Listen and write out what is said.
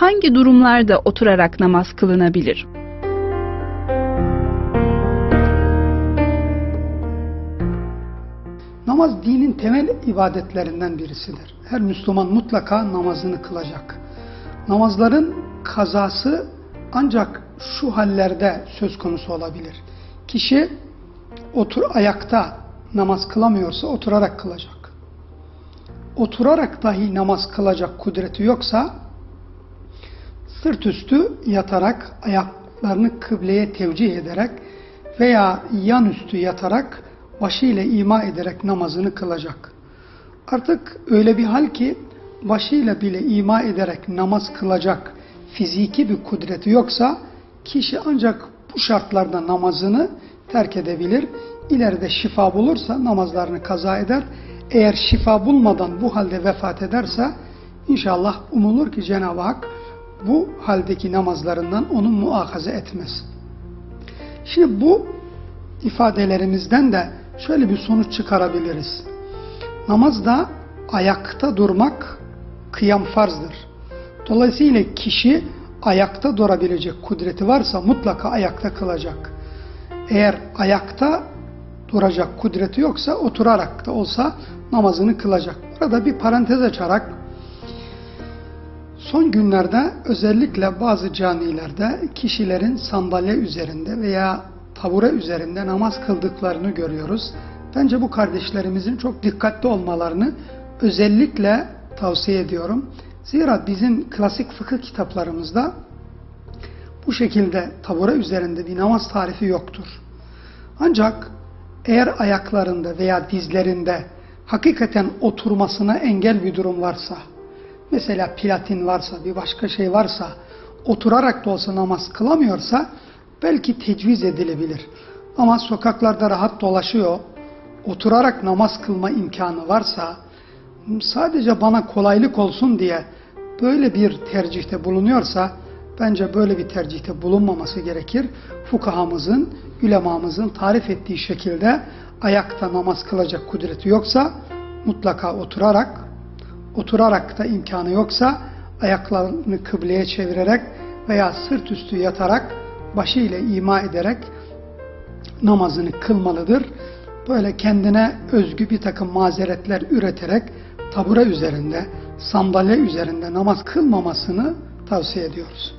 hangi durumlarda oturarak namaz kılınabilir? Namaz dinin temel ibadetlerinden birisidir. Her Müslüman mutlaka namazını kılacak. Namazların kazası ancak şu hallerde söz konusu olabilir. Kişi otur ayakta namaz kılamıyorsa oturarak kılacak. Oturarak dahi namaz kılacak kudreti yoksa sırt üstü yatarak ayaklarını kıbleye tevcih ederek veya yan üstü yatarak başıyla ima ederek namazını kılacak. Artık öyle bir hal ki başıyla bile ima ederek namaz kılacak fiziki bir kudreti yoksa kişi ancak bu şartlarda namazını terk edebilir. İleride şifa bulursa namazlarını kaza eder. Eğer şifa bulmadan bu halde vefat ederse inşallah umulur ki Cenab-ı Hak bu haldeki namazlarından onu muakaze etmez. Şimdi bu ifadelerimizden de şöyle bir sonuç çıkarabiliriz. Namazda ayakta durmak kıyam farzdır. Dolayısıyla kişi ayakta durabilecek kudreti varsa mutlaka ayakta kılacak. Eğer ayakta duracak kudreti yoksa oturarak da olsa namazını kılacak. Burada bir parantez açarak son günlerde özellikle bazı camilerde kişilerin sandalye üzerinde veya tabure üzerinde namaz kıldıklarını görüyoruz. Bence bu kardeşlerimizin çok dikkatli olmalarını özellikle tavsiye ediyorum. Zira bizim klasik fıkıh kitaplarımızda bu şekilde tabure üzerinde bir namaz tarifi yoktur. Ancak eğer ayaklarında veya dizlerinde hakikaten oturmasına engel bir durum varsa, mesela platin varsa, bir başka şey varsa, oturarak da olsa namaz kılamıyorsa, belki tecviz edilebilir. Ama sokaklarda rahat dolaşıyor, oturarak namaz kılma imkanı varsa, sadece bana kolaylık olsun diye böyle bir tercihte bulunuyorsa, bence böyle bir tercihte bulunmaması gerekir. Fukahamızın, ülemamızın tarif ettiği şekilde ayakta namaz kılacak kudreti yoksa, mutlaka oturarak, oturarak da imkanı yoksa, ayaklarını kıbleye çevirerek veya sırt üstü yatarak başıyla ima ederek namazını kılmalıdır. Böyle kendine özgü bir takım mazeretler üreterek tabure üzerinde, sandalye üzerinde namaz kılmamasını tavsiye ediyoruz.